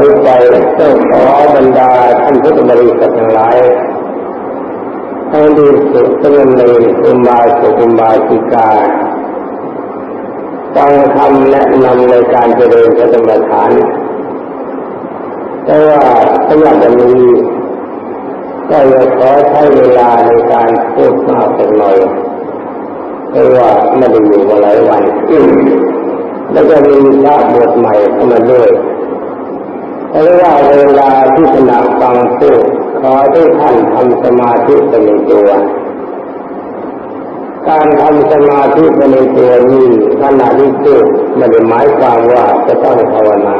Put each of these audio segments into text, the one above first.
นี้ไปต้องขอบรรดาท่านพุทธบริษัททั้งหลายทั้งดีสุดทั้งเลยอุบาสกอุบาสิกาฟังคำแนะนำในการเจริญสติปัฏฐานแต่ว่าสำหรับวันนี้ก็จะขอใช้เวลาในการพูดมากสักหน่อยเพราะว่าไม่ได้อยู่มาหลายวันแล้วก็มีพระบวชใหม่เข้ามาด้วย เพราะว่าเวลาที่ขณะฟังพูดขอให้ท่านทำสมาธิไปในตัว การทำสมาธิไปในตัวนี้ขณะที่พูดไม่ได้หมายความว่าจะต้องภาวนา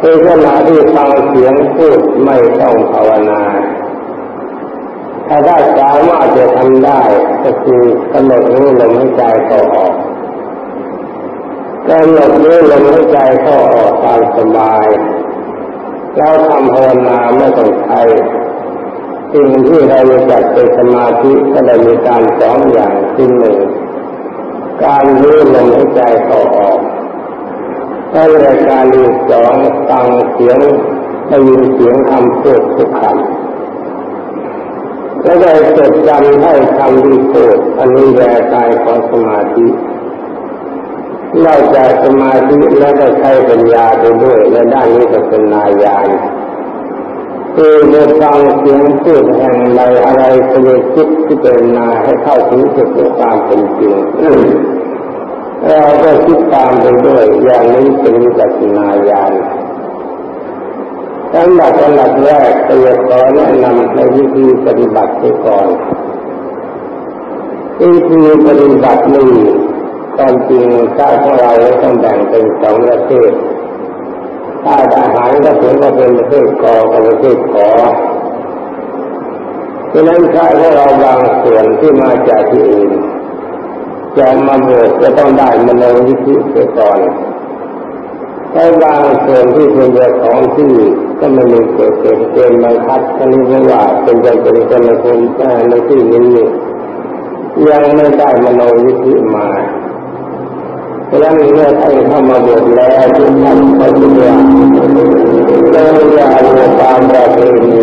ในขณะที่ฟังเสียงพูดไม่ต้องภาวนาถ้าได้สามารถจะทำได้ก็คือกำหนดรู้ลมหายใจเข้าออก กำหนดรู้ลมหายใจเข้าออกตามสบายเราทำภาวนาไม่ต้องใช้สิ่งที่เราจะจัดเป็นสมาธิก็ได้มีการสองอย่างสิ่งหนึ่ง การรู้ลมหายใจเข้าออกและรายการที่สองฟังเสียงได้ยินเสียงคำพูดทุกคำแล้วได้จดจำให้คำที่พูดอันนี้แรงกายของสมาธิ นอกจากสมาธิแล้วก็ใช้ปัญญาไปด้วยและด้านนี้ก็เป็นนายานคือเมื่อฟังเสียงพูดแห่งใดอะไรก็จะคิดที่เป็นนาให้เข้าถึงจุดตามเป็นจริงเราก็คิดตามไปด้วยอย่างนี้เป็นวิจัสนาญาณสำหรับอันดับแรกก็จะขอแนะนำในวิธีปฏิบัติไปก่อนวิธีปฏิบัตินี้ ความจริงชาติของเราต้องแบ่งเป็นสองประเภทถ้าทหารก็ถือว่าเป็นประเภทกอกับประเภทขอดังนั้นชาติของเราบางส่วนที่มาจากที่อื่นจะมาบวชจะต้องได้มโนวิธิเสียก่อนแต่บางส่วนที่เป็นเจ้าของที่ก็ไม่มีเกิดเป็นเกณฑ์บังคับท่านนี้เรียกว่าเป็นเจ้าเป็นคนในคนในที่นี้ยังไม่ได้มโนวิธิมา เพราะฉะนั้นเมื่อท่านเข้ามาบวชแล้วทุกท่านก็จะเรียนเราอย่าอยู่ตามประเพณี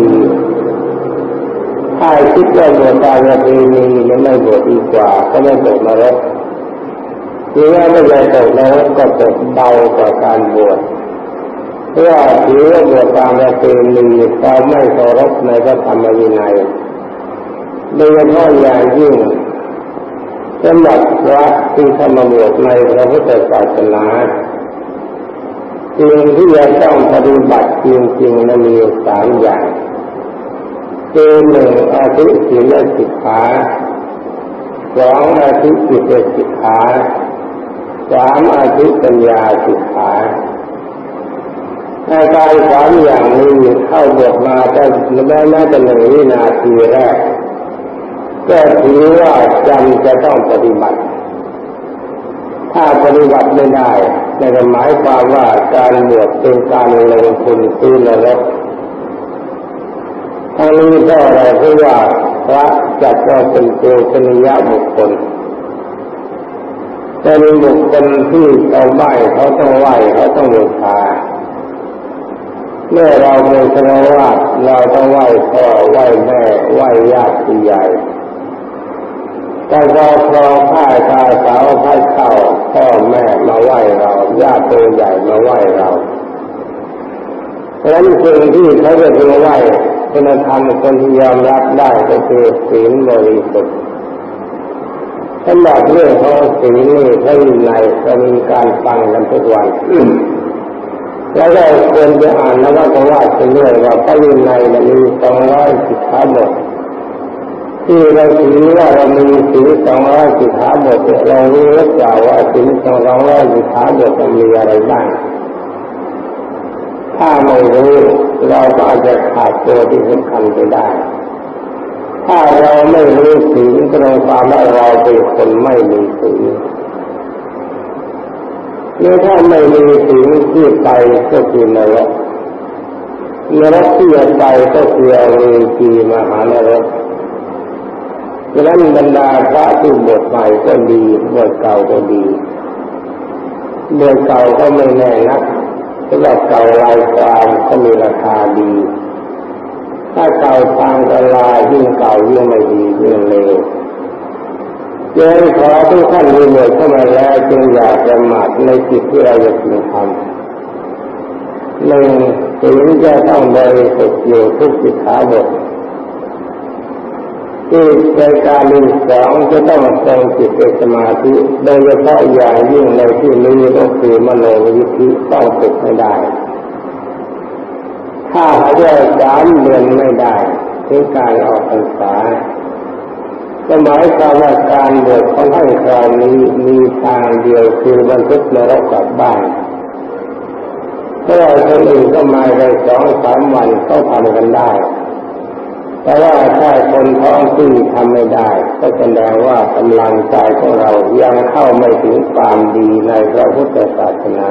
ถ้าคิดว่าบวชตามประเพณียังไม่บวชดีกว่าก็ไม่ตกนรกหรือว่าไม่ได้ตกนรกก็ตกเบากว่าการบวชเพราะถือว่าบวชตามประเพณีเราไม่เคารพในพระธรรมวินัยโดยเฉพาะอย่างยิ่ง สำหรับพระที่เข้ามาบวชในพระพุทธศาสนาสิ่งที่จะต้องปฏิบัติจริงๆนั้นมีสามอย่างคือหนึ่งอาทิศีลสิกขาสองอาทิจิตสิกขาสามอาทิปัญญาสิกขาอาการสามอย่างนี้เข้าบวชมาแต่ไม่น่าจะหนึ่งวินาทีแรก ก็ถือว่าจำจะต้องปฏิบัติ ถ้าปฏิบัติไม่ได้ในหมายความว่าการบวชเป็นการลงทุนซื้อนรกทั้งนี้ก็อะไรเพราะว่าพระจัดว่าเป็นตัวชนิยบุคคลแต่มีบุคคลที่เราไหว้เขาต้องไหว้เขาต้องบูชาเมื่อเราเป็นครวาเราต้องไหว้พ่อไหว้แม่ไหว้ญาติใหญ่ แต่เราครองผ้าตาสาวผ้าเข่าพ่อแม่มาไหว้เราญาติตัวใหญ่มาไหว้เราเพราะฉะนั้นสิ่งที่เขาจะมาไหว้คุณธรรมคนที่ยอมรับได้ก็คือศีลบริสุทธิ์สำหรับเรื่องของศีลนี่พระวินัยจะมีการฟังกันทุกวันแล้วก็ควรจะอ่านนวตว่าไปเรื่อยว่าพระวินัยมีสองร้อยสิบขาบท ที่เราถือว่าเรามีศีลสองร้อยสิบขาบทเรารู้หรือเปล่าว่าศีลสองร้อยสิบขาบทมันมีอะไรบ้างถ้าไม่รู้เราก็อาจจะขาดตัวที่สำคัญไปได้ ถ้าเราไม่รู้ศีลก็แสดงความว่าเราเป็นคนไม่มีศีเมื่อถ้าไม่มีศีที่ไปก็คือนรกนรกที่ไปก็คือเวทีมหานรก ดังนั้นบรรดาพระที่บวชใหม่ก็ดีบวชเก่าก็ดีบวชเก่าก็ไม่แน่นักสำหรับเก่าลายความก็มีราคาดี ถ้าเก่าทางกลายยิ่งเก่ายิ่งไม่ดียิ่งเลวยังขอทุกท่านมีหน่วยเข้ามาแล้วจึงอยากจะหมัดในจิตที่เราจะพึงทำหนึ่งถึงจะต้องบริสุทธิ์อยู่ทุกสิขาบท ที่ในการมีสองจะต้องทรงจิตเป็นสมาธิโดยเฉพาะอย่างยิ่งในที่นี้ก็คือมโนวิธิต้องฝึกไม่ได้ ถ้าหากว่าสามเดือนไม่ได้ถึงการออกพรรษาก็หมายความว่าการบวชของท่านคราวนี้มีทางเดียวคือบรรทุกนรกกลับบ้านเพราะว่าคนอื่นก็มาในสองสามวันก็ทำกันได้ แต่ว่าถ้าคนท้องที่ทำไม่ได้ ก็แสดงว่ากำลังใจของเรายังเข้าไม่ถึงความดีในพระพุทธศาสนา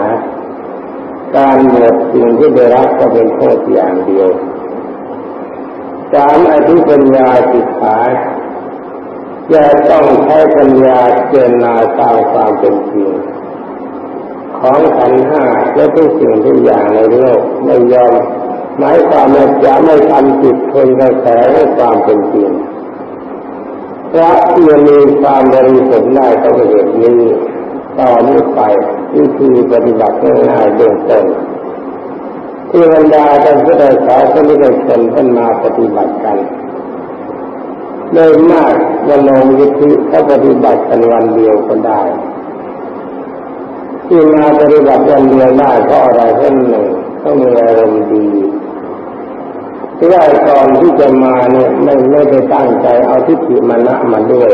การบวชสิ่งที่ได้รับก็เป็นโทษอย่างเดียวสามอธิปัญญาสิกขาจะต้องใช้ปัญญาเจรนาตามความเป็นจริงของขันห้าและทุกสิ่งทุกอย่างในโลกไม่ยอม หมายความว่าจะไม่ทำจิตทนกระแสให้ความเป็นจริงพระที่มีความบริสุทธิ์ได้ก็เป็นเหตุนี้ต่อนี้ไปวิธีปฏิบัติง่ายๆเบื้องต้นที่บรรดาท่านผู้ใดสาวคนที่ได้ชนท่านมาปฏิบัติกันโดยมากวันลงวิธีเขาปฏิบัติกันวันเดียวก็ได้ ที่มาปฏิบัติวันเดียวได้เพราะอะไรเช่นหนึ่งต้องมีอารมณ์ดี ที่ว่าก่อนที่จะมาเนี่ยไม่ไม่ได้ตั้งใจเอาทิฏฐิมานะมาด้วย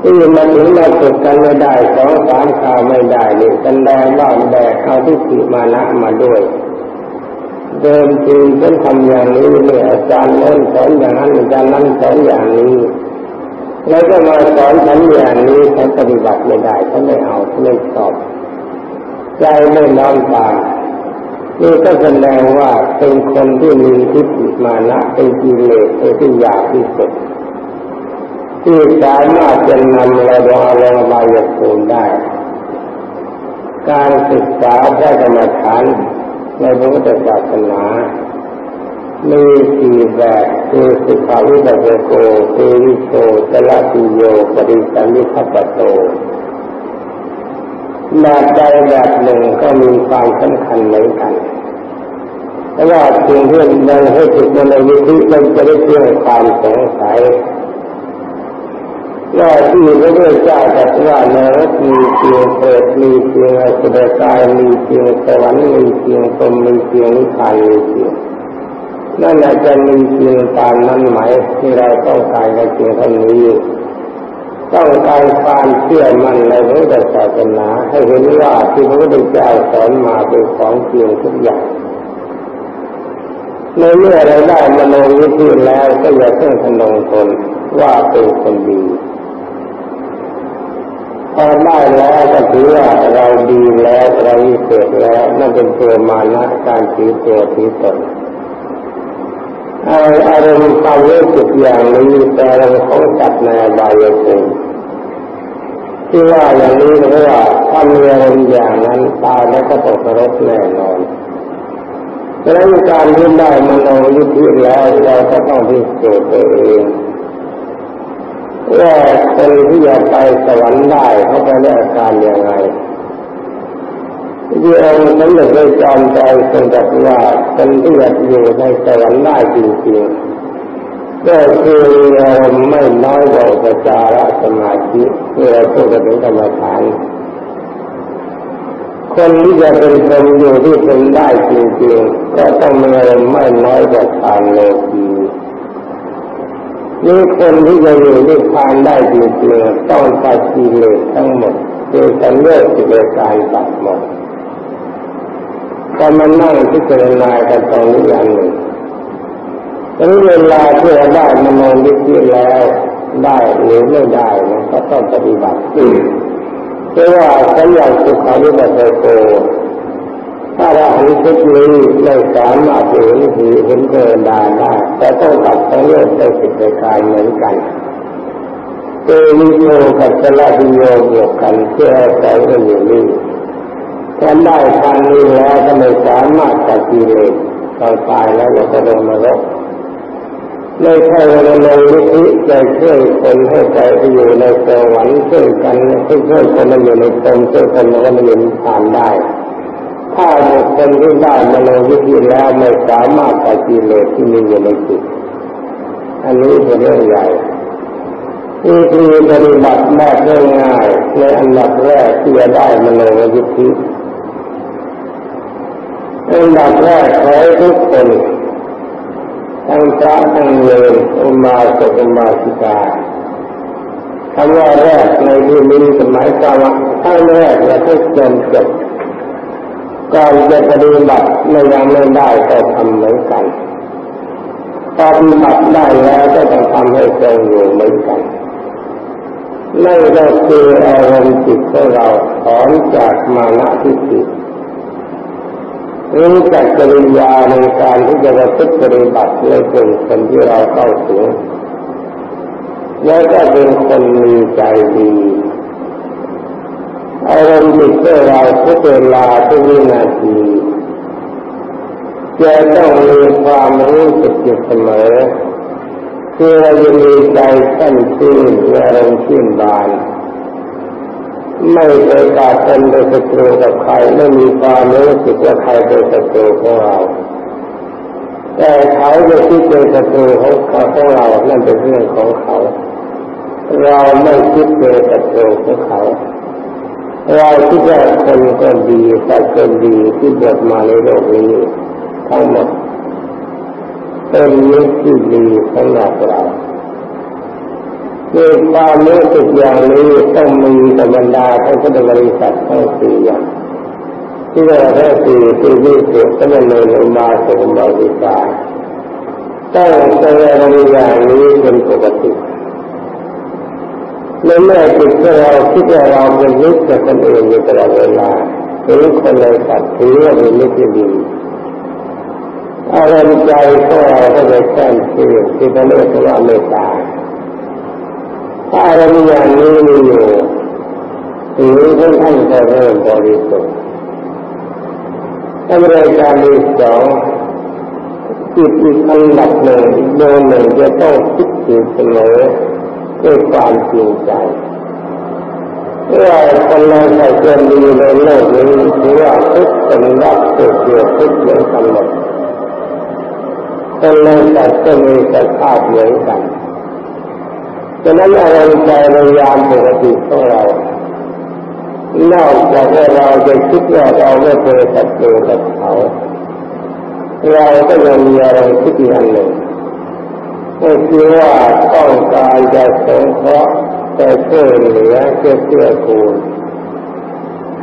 ที่มาถึงมาฝึกกันไม่ได้สองสามคราวไม่ได้เนี่ยแสดงว่าแบกเอาทิฏฐิมานะมาด้วย เดิมทีฉันทำอย่างนี้เนี่ยอาจารย์น้นสอนอย่างนั้นอาจารย์นั้นสอนอย่างนี้แล้วก็มาสอนฉันอย่างนี้ฉันปฏิบัติไม่ได้ฉันไม่เอาฉันไม่ชอบใจไม่น้อมตาม นี่ก็แสดงว่าเป็นคนที่มีทิฏฐิมานะเป็นกิเลสที่อยากที่สุดที่สามารถจะนำเราลงลงมายภูมิได้ การศึกษาพระกรรมฐานในพระพุทธศาสนามีสี่แบบคือสุขาวิปัสสโกเทวิโชตละติโยปริสันนิพัตโต แบบใดแบบหนึ่งก็มีความสำคัญเหมือนกันแต่ว่าสิ่งที่เราให้ฝึกในวิธีมันจะได้เชื่อความสงสัยว่าที่พระพุทธเจ้าตรัสว่านรกมีเพียงเปิดมีเพียงอสุรกายมีเพียงสวรรค์มีเพียงตมมีเพียงนิพพานมีเพียงนั่นอาจจะมีเพียงตามนั้นไหมที่เราต้องการในเพียงเท่านี้ ต้องการความเชื่อมั่นในพระพุทธศาสนาให้เห็นว่าที่พระพุทธเจ้าสอนมาเป็นของจริงทุกอย่างในเมื่อเราได้มโนวิธีแล้วก็อย่าเพิ่งทนงทนว่าเป็นคนดีพอได้แล้วก็ถือว่าเราดีแล้วเราวิเศษแล้วนั่นเป็นตัวมานะการถือตัวถือตน อารมณ์ความรู้สึกอย่างนี้แต่อารมณ์ของจัดในบายภูมิที่ว่าอย่างนี้เพราะว่าถ้ามีอารมณ์อย่างนั้นตายแล้วก็ตกนรกแน่นอนดังนั้นการที่ได้มโนยิธิแล้วเราก็ต้องพิสูจน์ตัวเองว่าคนที่จะไปสวรรค์ได้เขาไปได้อาการอย่าง ไรที่องสมเด็จพระจอมใจทรงตรัสว่าคนที่อยู่ในสวรรค์ได้จริงๆก็คืออารมณ์ไม่น้อยกว่าประจาระสมาธิที่เราพูดถึงกรรมฐานคนที่จะเป็นคนอยู่ที่เป็นได้จริงๆก็ต้องมีอารมณ์ไม่น้อยกว่าทานโลกีนี่คนที่จะอยู่ที่ทานได้จริงๆต้องตัดกิเลสทั้งหมดคือสัญญาสิเลการตัดหมด ก็มานั่งพิจารณากันตรงนี้อย่างหนึ่งตอนนี้เวลาที่เราได้มโนวิธีแล้วได้หรือไม่ได้นะก็ต้องปฏิบัติเพราะว่าสัญญาสุขาริบัติโกถ้าเราเห็นชุดนี้ไม่สามารถเห็นผีเห็นเกินดาได้แต่ต้องตัดสังเวชในสิทธิกายเหมือนกันเตวิโยกับสละดิโยบวกกันเพื่อใส่กันอยู่นี่ท ถ้าได้ทางนี้แล้วก็ไม่สามารถตัดกิเลสตอนตายแล้วเราก็ลงนรกไม่ใช่ว่าเราลงนิธิจะช่วยคนให้ใจไปอยู่ในสวรรค์ช่วยกันช่วยคนมาอยู่ในตมช่วยคนมาอยู่ในผ่านได้ ถ้าบุคคลที่ได้มาลงวิธีแล้วไม่สามารถตัดกิเลสที่มีอยู่ในจิตอันนี้เป็นเรื่องใหญ่นี่คือปฏิบัติแบบง่ายในอันดับแรกที่จะได้มาลงวิธี อันดับแรกขอให้ทุกคนทั้งพระทั้งเลนอุมาสกอุมาสิกาคำว่าแรกในที่นี้หมายความว่าทั้งแรกและทุกจนจบก่อนจะปฏิบัติไม่ยังไม่ได้ก็ทำเหมือนกันปฏิบัติได้แล้วก็ต้องทำให้ตรงอยู่เหมือนกันนั่นก็คืออารมณ์จิตของเราถอนจากมานะทิฏฐิ รู้จักจริยาในการที่จะประพฤติปฏิบัติในเป็นคนที่เราเข้าถึงแล้วก็เป็นคนมีใจดีอารมณ์จิตของเราทุกเวลาทุกวินาทีจะต้องมีความรู้สึกอยู่เสมอคือเราจะมีใจตั้นชื่นและอารมณ์ชื่นบานไม่เคยกาดเป็นเป็นศัตรูกับใครไม่มีความ รู้สึกว่าใครเป็นศัตรูของเรา แต่เขาจะคิดเป็นศัตรูของเขาของเรานั่นเป็นเรื่องของเขา เราไม่คิดเป็นศัตรูของเขา เราคิดว่าคนก็ดีแต่คนดีที่เกิดมาในโลกนี้ทั้งหมดเป็นมิตรที่ดีสำหรับเรามีความรู้สึกอย่างนี้ต้องมีธรรมดาทั้งพุทธบริษัททั้งสี่อย่าง ที่เราได้สี่ที่วิเศษก็มันเลยมาสมบริกาต้องแสดงอย่างนี้เป็นปกติในเมื่อจิตเราคิดว่าเราเป็นมิตรกับคนอื่นอยู่ตลอดเวลาหรือคนในสัตว์ถือว่าเป็นมิตรดีอารมณ์ใจของเราก็จะแจ้งชื่ที่เขาเรียกว่าเมตตาอารมณ์อย่างนี้มีอยู่ถือท่านท่านจะเริ่มบริสุทธิ์ ถ้ารายการที่สองจิตอีกอันดับหนึ่งโดยหนึ่งจะต้องคิดถึงเสมอด้วยความจริงใจว่าคนเราใส่เกินดีในโลกนี้ถือว่าทุกคนรับเกิดเกิดทุกเหมือนกันหมดคนเราใส่ก็มีสภาพเหมือนกันฉะนั้นอารมณ์ใจในยามปกติของเรา นอกจากว่าเราจะคิดว่าเราไม่เคยศัตรูกับเขา เราก็ยังมีอะไรคิดอย่างหนึ่งก็คือว่าต้องการจะสงเคราะห์แต่ช่วยเหลือเพื่เพื่อคูณ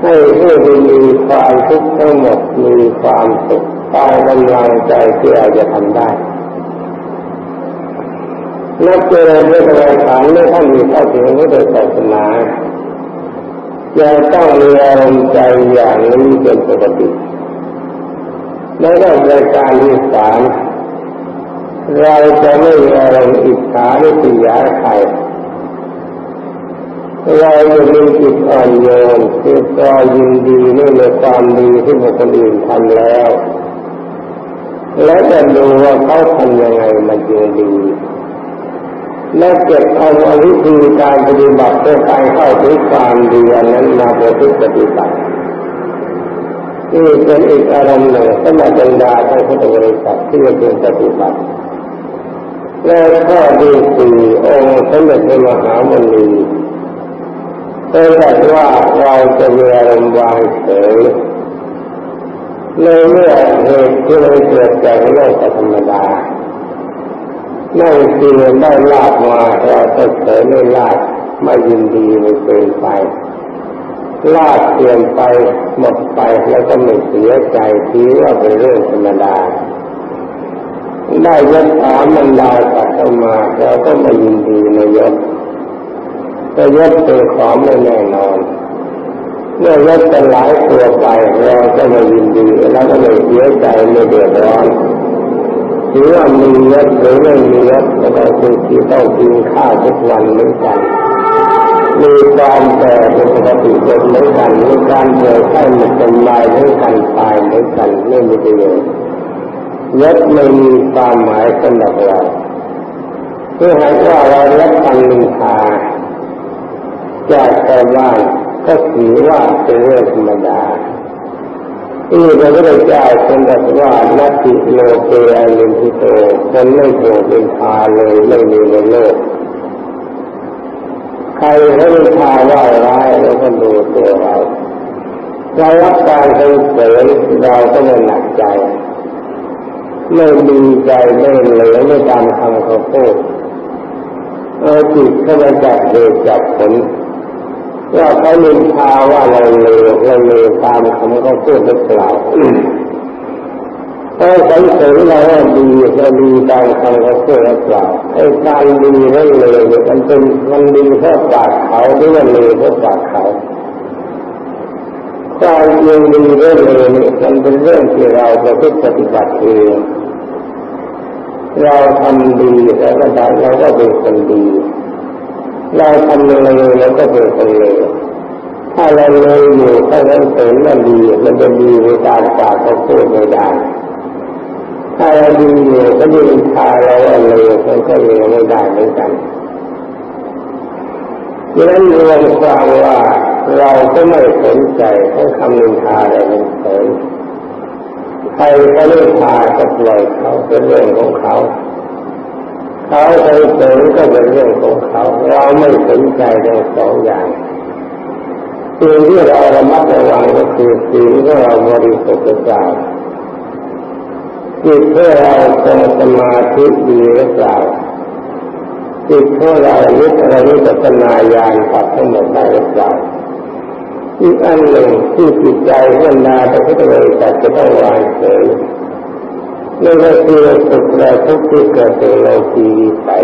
ให้ผู้ที่มีความทุกข์ทั้งหมดมีความสุขตามกำลังใจที่เราจะทำได้นักเจริญด้วยกระฐานไม่ท่านมีข้าถึงพุทธศาสนา ยังต้องมีอารมณ์ใจอย่างนี้เป็นปกติในเรื่องรายการที่สามเราจะไม่มีอารมณ์อิจฉาหรือปิยาใครเราจะมีจิตอ่อนโยนคือคอยยินดีในความดีที่บุคคลอื่นทำแล้ว แล้วจะดูว่าเขาทำยังไงมันจึงดี และเก็บเอาวิธีการปฏิบัติเพื่อการเข้าถึงความดีนั้นมาประพฤติปฏิบัตินี่เป็นอีกอารมณ์หนึ่งสมาจันดาทางพุทธบริษัทที่จะเป็นปฏิบัติและข้อที่สี่องค์สมเด็จพระมหามุนีได้ตรัสว่าเราจะมีอารมณ์วางเฉยในเมื่อเหตุที่เราเกิดจากโลกธรรมดา นั่งกินได้ลาบมาเราก็เฉยไม่ลาบไม่ยินดีไม่เกินไปลาบเปลี่ยนไปหมดไปแล้วก็ไม่เสียใจทีว่าเป็นเรื่องธรรมดาได้ยศถามันดาตัดออกมาเราก็ไม่ยินดีในยศแต่ยศเป็นของไม่แน่นอนเมื่อยศเป็นหลายตัวไปเราก็ไม่ยินดีแล้วก็ไม่เสียใจไม่เดือดร้อน ถือว่ามียศหรือไม่มียศก็ต้องคือที่ต้องกินข้าวทุกวันเหมือนกันมีความแก่เป็นปกติเดเหมือนกันมีการเกิดไข้หมดเป็นลายเหมือนกันตายเหมือนกันไม่มีประโยชน์ยศไม่มีความหมายสำหรับเราเพื่อหากว่าเรารับฟังนินทาจากชาวบ้านก็ถือว่าเป็นเรื่องธรรมดา ที่พระพุทธเจ้าทรงตรัสว่านัตติโลเกอลินทิโตคนไม่โกรธเป็นพาเลยไม่มีในโลก ใครเขาเป็นพาว่าร้ายแล้วก็ดูตัวเราเรารับการเสรรเสริญเราก็ไม่หนักใจไม่ดีใจไม่เหลวไม่ตามคำเขาพูดเอาจิตเข้ามาจับเหตุจับผล ว่าเขาลินทาว่าเราเลวเราเลวตามคำเขาพูดหรือเปล่าถ้าสังเกตเราว่าดีเราดีตามคำเขาพูดหรือเปล่าไอ้การดีและเลวมันเป็นมันดีเพราะปากเขาหรือว่าเลวเพราะปากเขาความจริงดีและเลวนี่มันเป็นเรื่องที่เราจะพิปฏิบัติเองเราทำดีแล้วก็ได้เราก็เป็นคนดี เราทำเลวเราก็เป็นคนเลวถ้าเราเลวอยู่ถ้าเราเสริมมันดีมันจะดีในการปากเขาพูดไม่ได้ถ้าเราดีอยู่ก็ยืนทาเราเลวมันก็เลวไม่ได้เหมือนกันดังนั้นรวมความว่าเราก็ไม่สนใจทั้คำนินทาอะไรเป็นเสริมใครเขาเล่นพาก็ปล่อยเขาเป็นเรื่องของเขา เขาไปเสริมก็เป็นเรื่องของเขา เราไม่สนใจทั้งสองอย่างสิ่งที่เราระมัดระวังก็คือสิ่งที่เราบริสุทธิ์ใจจิตที่เราทรงสมาธิดีหรือเปล่าจิตที่เราลึกอะไรนี้จะนายานตัดทั้งหมดได้หรือเปล่าอีกอันหนึ่งที่จิตใจเมื่อนาพระพุทธเจ้าจะต้องวางเฉย นั่ก็คือสุขและทุกที่เกิดเป็นโลกีวิสัย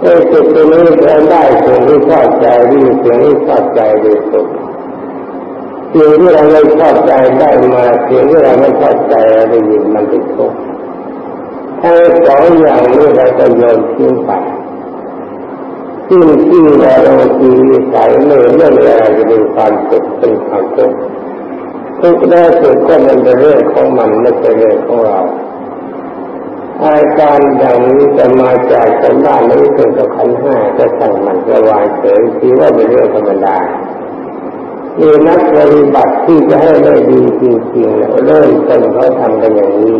ไอ้สุขตัวนี้เราได้สิ่งที่ชอบใจดีสิ่งที่ชอบใจดีสุขสิ่งที่เราไม่ชอบใจได้มาสิ่งที่เราไม่ชอบใจได้ยินมันเป็นทุกข์ทั้งสองอย่างนี้เราจะโยนทิ้งไปสิ่งที่เราโลกีวิสัยไม่เรื่องอะไรจะเป็นความสุขเป็นความทุกข์ ทุกข์ได้สุขก็มันเป็นเรื่องของมันไม่ใช่เรื่องของเราอาการอย่างนี้จะมาจากสมบัตินี้เป็นกับขันห้าจะสั่งมันจะวางเฉยคิดว่าเป็นเรื่องธรรมดามีนักปฏิบัติที่จะให้ได้ดีจริงๆเริ่มต้นเขาทำกันอย่างนี้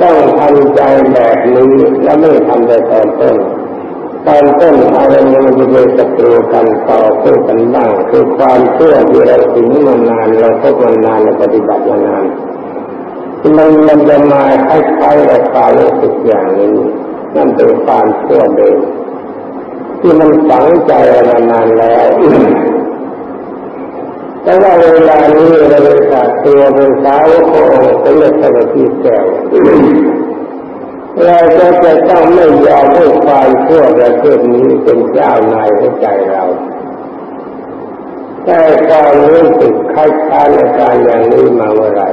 ต้องทำใจแบบนี้แล้วไม่ทำแต่ตอนต้น ตอนต้นอะไรมันจะเป็นศัตรูกันต่อสู้กันบ้างคือความเชื่อที่เราถึงมานานเราพบมานานเราปฏิบัติมานานมันมันจะมาคล้ายๆกับความรู้สึกอย่างนี้นั่นเป็นความเชื่อเดิมที่มันฝังใจมานานแล้วแต่ว่าเวลานี้เราเป็นสัตว์ตัวเป็นสาวขององค์เป็นเรื่องสที่แก้ว เราก็จะต้องไม่ยอมให้ความชั่วประเภทนี้เป็นเจ้านายหัวใจเราแต่ความรู้สึกคล้ายๆในการอย่างนี้มาเมื่อไร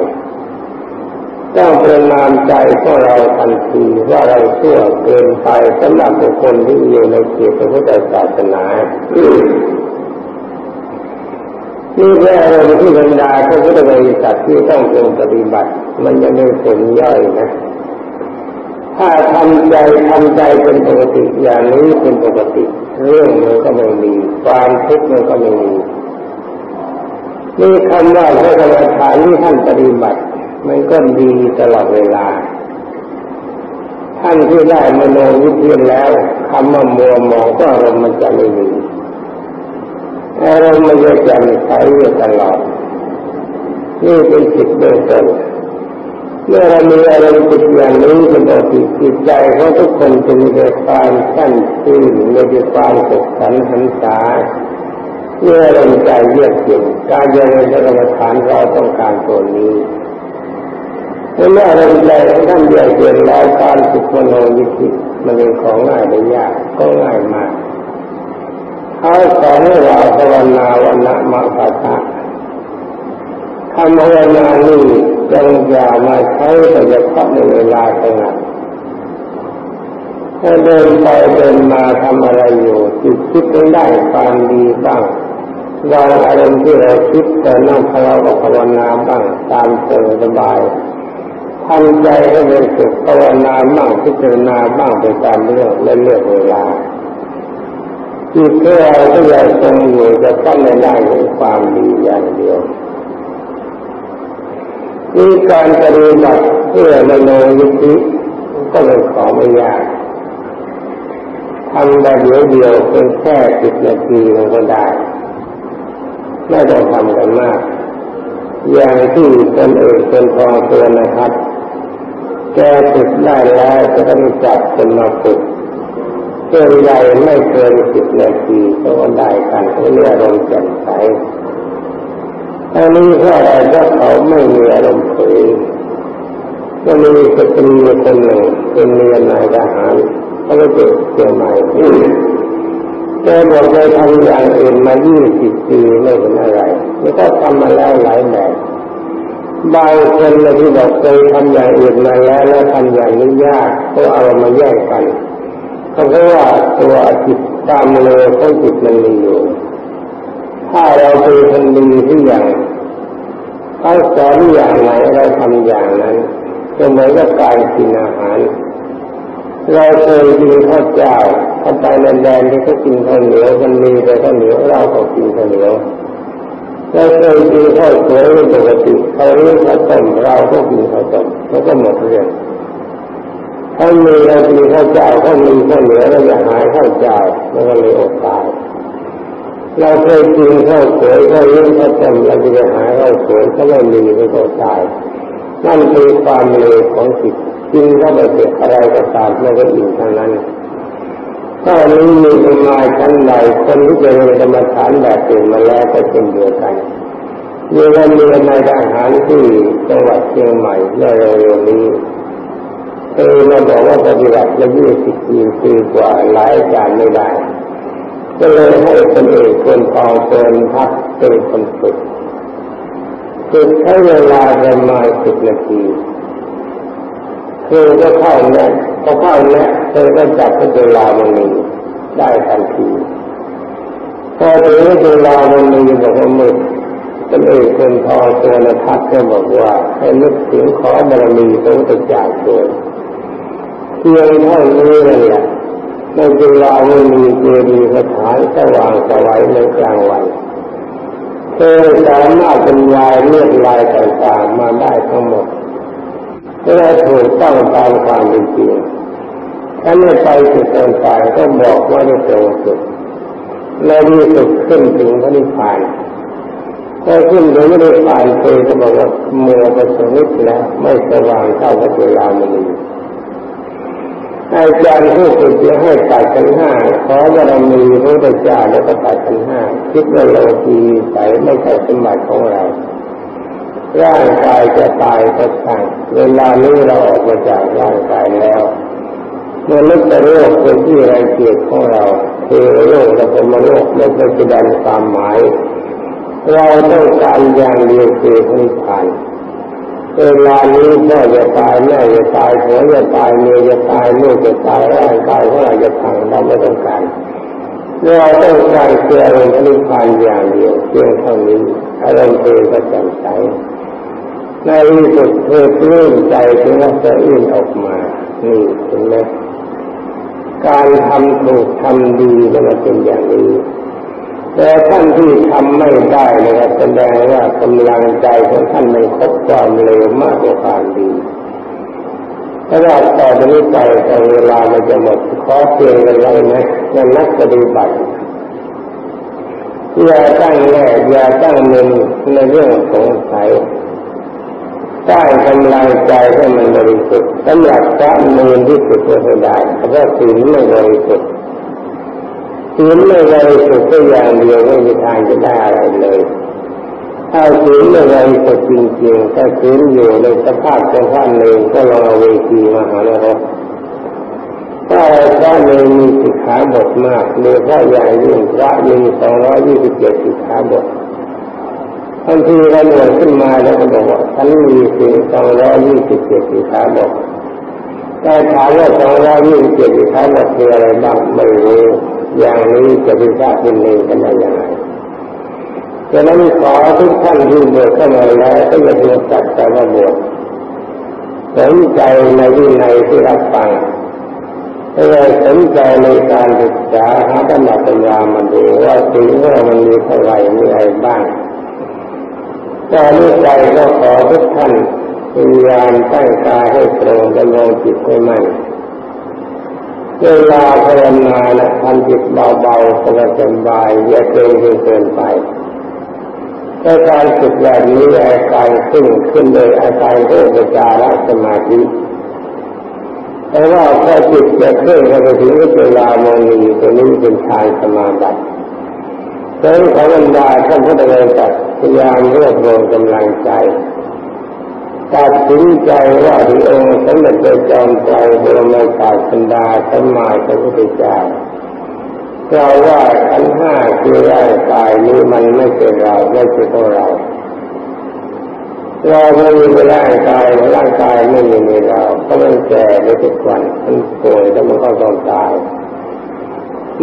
ต้องเป็นนามใจของเราทันทีว่าเราชั่วเกินไปสำหรับบุคคลที่อยู่ในเขตพระพุทธศาสนานี่แค่อารมณ์ที่บรรดาพระพุทธบริษัทที่ต้องเป็นปฏิบัติ มันยังไม่ผลย่อยนะ ถ้าทำใจทำใจเป็นปกติอย่างนี้เป็นปกติ เรื่องมันก็ไม่มีความทุกข์มันก็ไม่มีนี่คำว่าพระกรรมฐานที่ท่านปฏิบัติ มันก็ดีตลอดเวลา ท่านที่ได้มโนวิธีแล้วคำว่ามัวมองก็อารมณ์มันจะไม่มีอารมณ์มันจะจำใช้ตลอดนี่เป็นจิตเบื้องต้น เมื่อเรามีอารมณ์จิตอย่างนี้เป็นปกติจิตใจของทุกคนจะมีแต่ความสั้นชื่นมีแต่ความสุขสันต์หันษาเมื่ออามณ์ใจเยือกเย็นการเจริญกรรมฐานเราต้องการตัวนี้เมื่ออามณ์ใจของท่านเยือกเย็นแล้วการฝึกมโนวิธิมันเป็นของง่ายหรือยากก็ง่ายมากเขาสอนให้เราภาวนาวันละมะปะทะคำภาวนานี้ ยังอย่ามาใช้แต่เฉพาะในเวลาสงัดถ้าเดินไปเดินมาทำอะไรอยู่จิตคิดได้ความดีบ้างวางอารมณ์ที่เราคิดแต่นั่งภาวนาภาวนาบ้างตามเจอสบายทำใจให้เป็นสุขภาวนาบ้างพิจารณาบ้างไปตามเรื่องและเลือกเวลาจิตของเราก็ยังคงอยู่จะต้องไม่ได้ในความดีอย่างเดียว นี่การปฏิบัติเพื่อมโนยิธิก็เป็นของไม่ยากทำได้เดียวเดียวเป็นแค่สิบนาทีมันก็ได้ไม่ต้องทำกันมาก อย่างที่คนเอกคนทองเตือนนะครับ แกฝึกได้แล้วจะต้องจับคนมาฝึกเกินใหญ่ไม่เกินสิบนาทีก็ได้กันเขาเรียอารมณ์แจ่มใส อันนี้เพราะอะไรเพราะเขาไม่มีอารมณ์เผยก็มีสตรีคนหนึ่งเป็นเมียนายทหารเขาไปเจอเชียงใหม่แกบอกไปทำอย่างอื่นมายี่สิบปีไม่เห็นอะไรแล้วก็ทำมาแล้วหลายแบบบางคนเลยที่บอกเคยทำอย่างอื่นมาแล้วแล้วทำอย่างนี้ยากก็เอามาแย่งกันเขาเพราะว่าตัวจิตตามเลยของจิตมันมีอยู่ ถ้าเราเป็นคนดีที่อย่างเขาสอนอย่างไรเราทำอย่างนั้นก็เหมือนกับการกินอาหาร เราเคยกินข้าวเจ้าถ้าไปแดนที่เขากินข้าวเหนียวมันมีแต่ข้าวเหนียวเราก็กินข้าวเหนียวเราเคยกินข้าวสวยปกติเขาเรียกข้าวต้มเราก็กินข้าวต้มแล้วก็หมดเรื่องถ้ามีเรากินข้าวเจ้าถ้ามีข้าวเหนียวเราจะหายข้าวเจ้าแล้วก็เลยอดตาย เราเคยกินข้าวสวยข้าวเลี้ยงข้าวต้มเราจะหาข้าวสวยถ้าไม่มีก็อดตายนั่นคือความเลวของจิตกินเข้าไปเสร็จอะไรก็ตามไม่ก็อิ่มเท่านั้นถ้านี้มีประมาชั้นใดคนที่จะเรีกรรมฐานแบบตื่นมาแล้วก็เช่นเดียวกันมีวันเรียนในทหารที่จังหวัดเชียงใหม่เมื่อเร็วๆนี้เคยมาบอกว่าปฏิบัติมายี่สิบปีปีกว่าหลายการไม่ได้ ก็เลยให้คนเอกคนตองเกินพักเป็นคนฝึกฝึกใช้เวลาประมาณสิบนาทีคือก็เข้าเนี่ยพอเข้าเนี่เธอก็จับพระจุลามณีได้ทันทีพอถึงพระจุลามณีบอกว่ามึกเป็นเอกคนทองตัวนทัพก็บอกว่า ให้นึกถึงขอบารมีพระพุทธเจ้าด้วยเพียงเท่านี้เลยอะ ในจุลาไมณีเจดีย์สถานสว่างสวัยในกลางวันเธอสามารถบรรยายเรื่องลายต่างๆมาได้ทั้งหมดถ้าถูกต้องตามความเป็นจริงถ้าไม่ไปสุดตรงายก็บอกว่าได้ตรงสุดในที่สุดขึ้นถึงพระนิพพานถ้าขึ้นถึงพระนิพพานเคยจะบอกว่าเมื่อประสนิทแล้วไม่สว่างเท่าพระเจ้ามณี อาจารย์ผู้ฝึกจะให้ตัดกันห้าขอบารมีพระพุทธเจ้าแล้วก็ตัดกันห้าคิดว่าเราทีใสไม่ใช่สมบัติของเราร่างกายจะตายก็ช่างเวลานี้เราออกมาจากร่างกายแล้วเมื่อลึกแต่โรคเป็นที่รังเกียจของเราเทวโลกและพมโลกไม่ใช่แสดงความหมาย เราต้องการอย่างเดียวคือพนิพพาน เวลานี้พ่อจะตายแม่จะตายผัวจะตายเมียจะตายลูกจะตายร่างกายของเราจะพังเราไม่ต้องการเราต้องการเพื่อเป็นพนิพพานอย่างเดียวเพียงเท่านี้อารมณ์เองก็จ่มใสในที่สุดเธอเลื่อนใจถึงว่าจะอื่นออกมานี่เห็นไหมการทำถูกทำดีมันเป็นอย่างนี้ แต่ท่านที่ทำไม่ได้นะครับแสดงว่ากำลังใจของท่านไม่ครบความเร็วมากกว่าความดีถ้าว่าต่อจากนี้ไปแต่เวลามันจะหมดขอเพียงกันไว้นะในนักปฏิบัติอย่าตั้งแน่อย่าตั้งมือในเรื่องสงสัยสร้งกำลังใจให้มันบริสุทธิ์สำหรับพระมือที่สุดก็ได้เพราะศีลไม่บริสุทธิ์ ศีลไม่บริสุทธิ์ก็อย่างเดียวไม่มีทางจะได้อะไรเลยถ้าศีลไม่บริสุทธิ์จริงๆถ้าศีลอยู่ในสภาพของท่านเองก็ลองเอาเวทีมาหาแล้วถ้าพระเนมีสิกขาบทมากโดยเฉพาะอย่างยิ่งพระมีสองร้อยยี่สิบเจ็ดสิกขาบทบางทีเราหน่วยขึ้นมาแล้วก็บอกว่าฉันมีสิ่งสองร้อยยี่สิบเจ็ดสิขาบอกแต่ถามว่าสองร้อยยี่สิบเจ็ดที่เขาบอกคืออะไรบ้างไม่รู้ อย่างนี้จะพิจารณาเป็นกันได้ยังไงฉะนั้นขอทุกท่านที่บวชเข้ามาแล้วก็อย่าเพิ่งจัดแต่ว่าบวชสนใจในวินัยที่รับฟังเราสนใจในการศึกษาหาธรรมะปัญญามาดูว่าสิ่งว่ามันมีเท่าไหร่มีอะไรบ้างตอนนี้ใจก็ขอทุกท่านพยายามตั้งกายให้ตรงดำรงจิตให้มั่น เวลาภาวนานะทำจิตเบาๆสบายๆอย่าเกรงเกินไปถ้าการฝึกแบบนี้อาการขึ้นขึ้นโดยอาการเรื่องจาระสมาธิแต่ว่าถ้าจิตจะเคลื่อนไปถึงเวลาโมนีตัวนี้เป็นฌานสมาบัติดังนั้นขอบรรดาท่านพุทธบริษัทพยายามรวบรวมกำลังใจ ตัดสินใจว่าที่องค์สมเด็จพระจอมไตรบรมศาสดาสมมาสัมพุทธเจ้ากล่าว่าขันห้าคือร่างกายนี้มันไม่ใช่เราไม่ใช่ตัวเรา เราไม่มีร่างกายร่างกายไม่มีในเรา ก็มันแก่ไปทุกวันมันป่วยแล้วมันก็ต้องตาย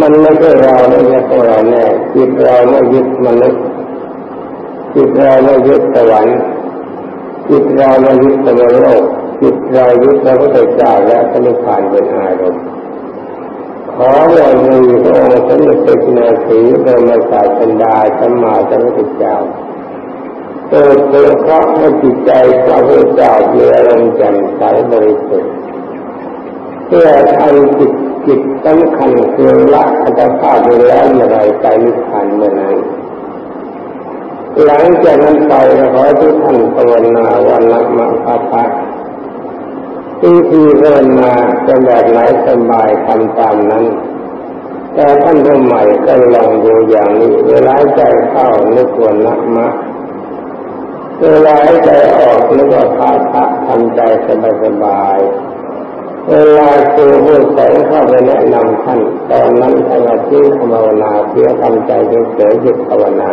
มันไม่ใช่เราไม่ใช่ตัวเราแน่จิตเราไม่ยึดมนุษย์จิตเราไม่ยึดสวรรค์ จิตเราไม่ยึดสมโลกจิตเรายึดพระพุทธเจ้าและพระนิพพานเป็นอารมณ์ขอเรามีพระองค์สมเด็จพระจินสีบรมศาสดาสัมมาสัมพุทธเจ้าเปิดเผยพระให้จิตใจพระพุทธเจ้ามีอารมณ์แจ่มใสบริสุทธิ์เพื่อทำจิตจิตสำคัญคือละอัตภาพไปแล้วเมื่อไรใจนิพพานเมื่อนั้น หลังจากนั้นไปขอทุกท่านภาวนาวันละมะพะพะที่ที่ภาวนาจะแบบไหนสบายทำตามนั้น แต่ท่านผู้ใหม่ก็ลองดูอย่างนี้ เวลาใจเข้านึกว่านะมะเวลาใจออกนึกว่าพระพระทำใจสบายสบายเวลาครูผู้สอนเข้าไปแนะนำท่านตอนนั้นท่านก็ทิ้งภาวนาเพื่อทำใจเฉยๆหยุดภาวนา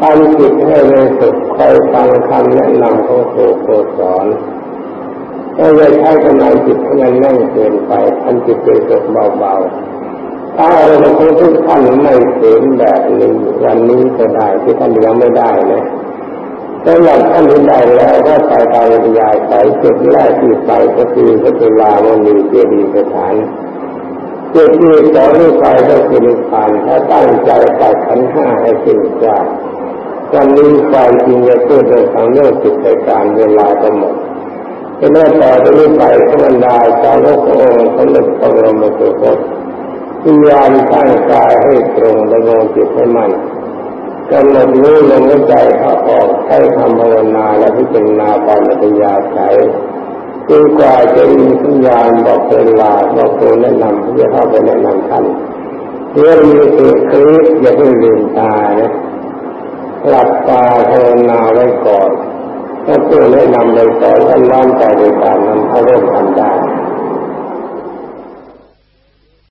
ทำจิตให้เร็วสุดคอยฟังคำแนะนำของครูผู้สอนถ้าจะใช้กำลังจิตให้มันแน่นเกินไปทำจิตเป็นสุดเบาๆถ้าเราของทุกท่านไม่ถึงแบบนี้วันนี้ก็ได้ที่ท่านยังไม่ได้นะสำหรับท่านที่ได้แล้วก็ใส่ตามวิญญาใส่จุดแรกที่ใส่ก็คือพระจุลามณีเจดีย์สถานจุดที่สองที่ใส่ก็คือนิพพานถ้าตั้งใจตัดขันห้าให้สิ้นซาก วันนี้ใจจริงจะพูดเรื่องทางเรื่องจิตใจการเวลาก็หมดจะเมื่อต่อไปนี้ไปขบรรดาชาวโลกองค์สมเด็จพระบรมสุคตพยายามตั้งกายให้ตรงดำรงจิตให้มันกำหนดรู้ลมหายใจเข้าออกใช้คำภาวนาและพิจารณาตามปัญญาใช้จนกว่าจะมีสัญญาณบอกเวลาบอกตัวแนะนำที่จะเข้าไปแนะนำท่านเมื่องมีสียงคลิปอย่าเพิ่งลืมตานะ หลับตาภาวนาไว้ก่อนถ้าตัวแนะนำไปก่อนก็น้อมใจในการนั้นเขาเริ่มทำได้